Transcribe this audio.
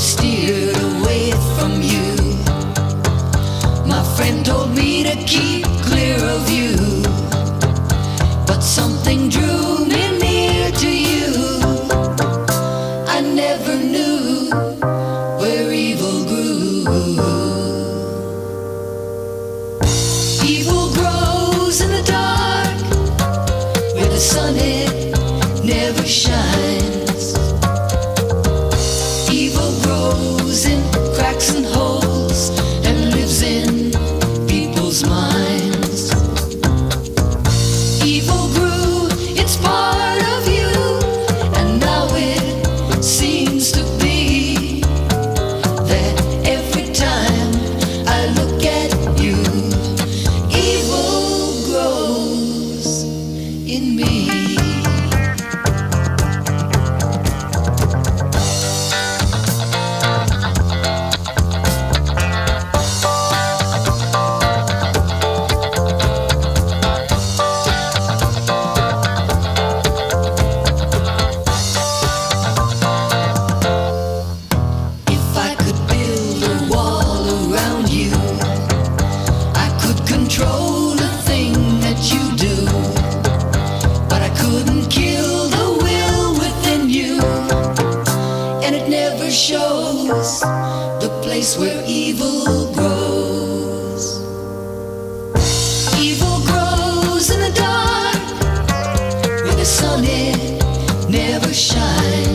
steered away from you. My friend told me to keep clear of you, but something drew me near to you. I never knew where evil grew. Evil grows in the dark where the sun it never shines. smile. shows the place where evil grows. Evil grows in the dark where the sun it never shines.